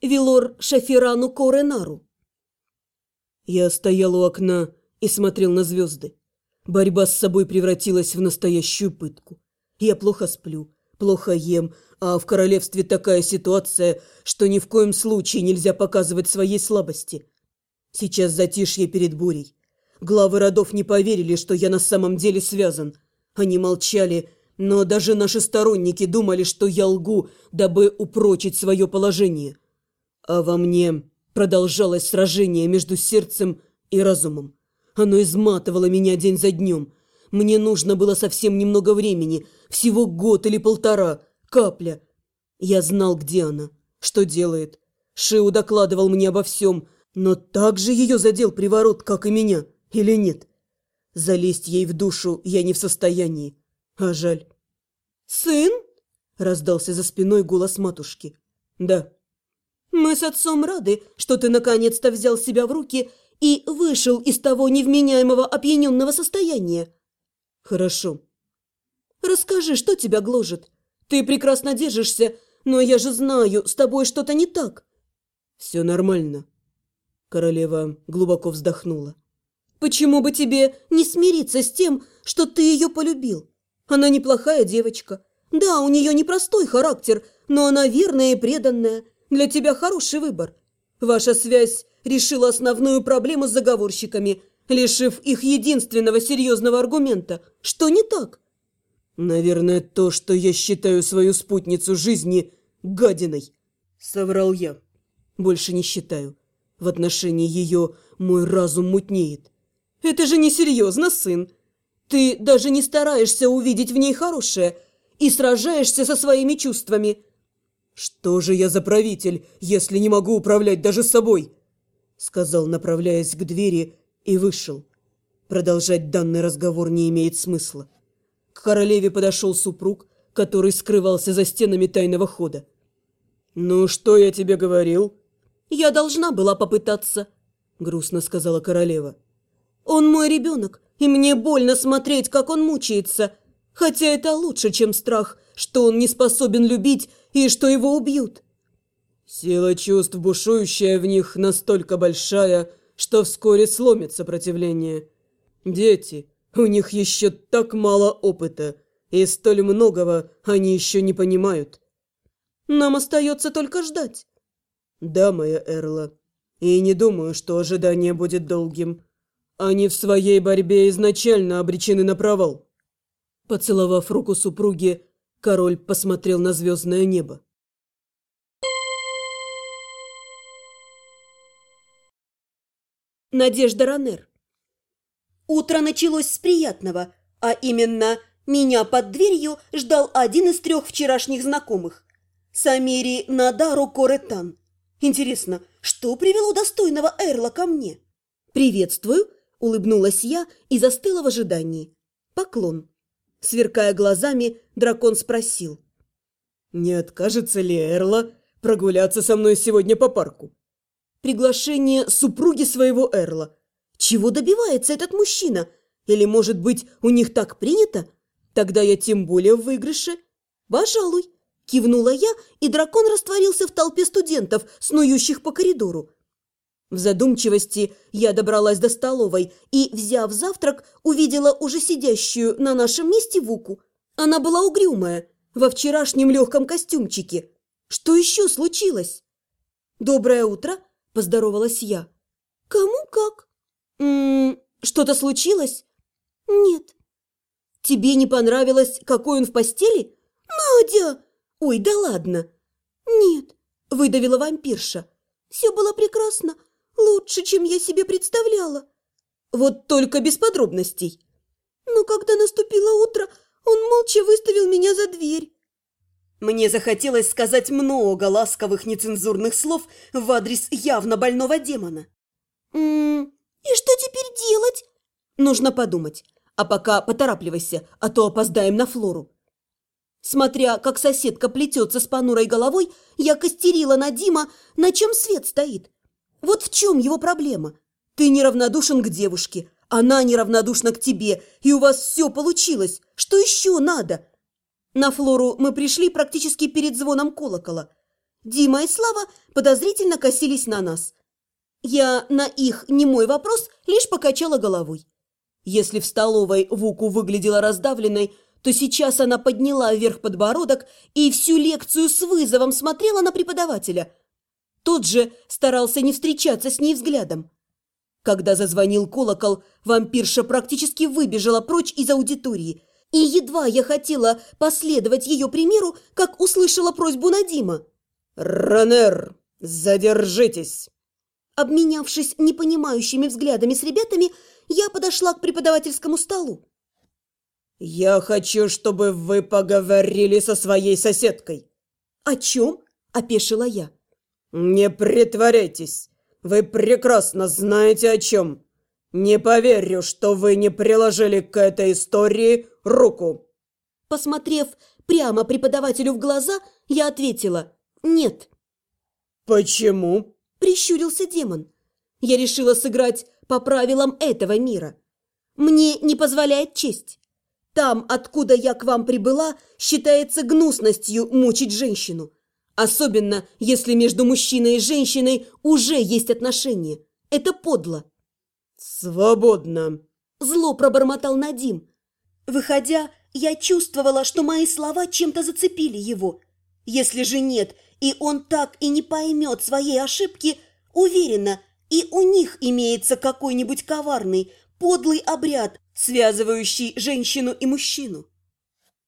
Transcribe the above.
Вилор Шафирану Коренару. Я стоял у окна и смотрел на звезды. Борьба с собой превратилась в настоящую пытку. Я плохо сплю, плохо ем, а в королевстве такая ситуация, что ни в коем случае нельзя показывать своей слабости. Сейчас затишье перед бурей. Главы родов не поверили, что я на самом деле связан. Они молчали, но даже наши сторонники думали, что я лгу, дабы упрочить свое положение. А во мне продолжалось сражение между сердцем и разумом. Оно изматывало меня день за днем. Мне нужно было совсем немного времени, всего год или полтора, капля. Я знал, где она, что делает. Шиу докладывал мне обо всем, но так же ее задел приворот, как и меня, или нет? Залезть ей в душу я не в состоянии, а жаль. «Сын?» – раздался за спиной голос матушки. «Да». «Мы с отцом рады, что ты наконец-то взял себя в руки и вышел из того невменяемого опьяненного состояния». «Хорошо». «Расскажи, что тебя гложет? Ты прекрасно держишься, но я же знаю, с тобой что-то не так». «Все нормально». Королева глубоко вздохнула. «Почему бы тебе не смириться с тем, что ты ее полюбил? Она неплохая девочка. Да, у нее непростой характер, но она верная и преданная. Для тебя хороший выбор. Ваша связь решила основную проблему с заговорщиками, лишив их единственного серьезного аргумента. Что не так?» «Наверное, то, что я считаю свою спутницу жизни гадиной», — соврал я. «Больше не считаю. В отношении ее мой разум мутнеет». «Это же несерьезно, сын. Ты даже не стараешься увидеть в ней хорошее и сражаешься со своими чувствами». «Что же я за правитель, если не могу управлять даже собой?» Сказал, направляясь к двери, и вышел. Продолжать данный разговор не имеет смысла. К королеве подошел супруг, который скрывался за стенами тайного хода. «Ну, что я тебе говорил?» «Я должна была попытаться», — грустно сказала королева. «Он мой ребенок, и мне больно смотреть, как он мучается. Хотя это лучше, чем страх, что он не способен любить и что его убьют». Сила чувств, бушующая в них, настолько большая, что вскоре сломит сопротивление. Дети, у них еще так мало опыта, и столь многого они еще не понимают. Нам остается только ждать. Да, моя Эрла. И не думаю, что ожидание будет долгим. Они в своей борьбе изначально обречены на провал. Поцеловав руку супруги, король посмотрел на звездное небо. Надежда Ранер Утро началось с приятного, а именно меня под дверью ждал один из трех вчерашних знакомых. Самери Надару Коретан. Интересно, что привело достойного Эрла ко мне? «Приветствую», – улыбнулась я и застыла в ожидании. Поклон. Сверкая глазами, дракон спросил. «Не откажется ли Эрла прогуляться со мной сегодня по парку?» «Приглашение супруги своего Эрла. Чего добивается этот мужчина? Или, может быть, у них так принято? Тогда я тем более в выигрыше. Пожалуй. Кивнула я, и дракон растворился в толпе студентов, снующих по коридору. В задумчивости я добралась до столовой и, взяв завтрак, увидела уже сидящую на нашем месте Вуку. Она была угрюмая, во вчерашнем легком костюмчике. Что еще случилось? «Доброе утро», – поздоровалась я. «Кому как?» «М-м, что-то случилось?» «Нет». «Тебе не понравилось, какой он в постели?» «Надя!» «Ой, да ладно!» «Нет», – выдавила вампирша. «Все было прекрасно, лучше, чем я себе представляла». «Вот только без подробностей». «Но когда наступило утро, он молча выставил меня за дверь». Мне захотелось сказать много ласковых нецензурных слов в адрес явно больного демона. «М «И что теперь делать?» «Нужно подумать. А пока поторапливайся, а то опоздаем на Флору». Смотря, как соседка плетется с понурой головой, я костерила на Дима, на чем свет стоит. Вот в чем его проблема. Ты неравнодушен к девушке, она неравнодушна к тебе, и у вас все получилось. Что еще надо? На Флору мы пришли практически перед звоном колокола. Дима и Слава подозрительно косились на нас. Я на их немой вопрос лишь покачала головой. Если в столовой Вуку выглядела раздавленной, то сейчас она подняла вверх подбородок и всю лекцию с вызовом смотрела на преподавателя. Тот же старался не встречаться с ней взглядом. Когда зазвонил колокол, вампирша практически выбежала прочь из аудитории. И едва я хотела последовать ее примеру, как услышала просьбу Надима. «Ранер, задержитесь!» Обменявшись непонимающими взглядами с ребятами, я подошла к преподавательскому столу. «Я хочу, чтобы вы поговорили со своей соседкой». «О чем?» – опешила я. «Не притворяйтесь. Вы прекрасно знаете о чем. Не поверю, что вы не приложили к этой истории руку». Посмотрев прямо преподавателю в глаза, я ответила «нет». «Почему?» – прищурился демон. Я решила сыграть по правилам этого мира. Мне не позволяет честь. Там, откуда я к вам прибыла, считается гнусностью мучить женщину. Особенно, если между мужчиной и женщиной уже есть отношения. Это подло. «Свободно!» Зло пробормотал Надим. Выходя, я чувствовала, что мои слова чем-то зацепили его. Если же нет, и он так и не поймет своей ошибки, уверена, и у них имеется какой-нибудь коварный, подлый обряд, связывающий женщину и мужчину.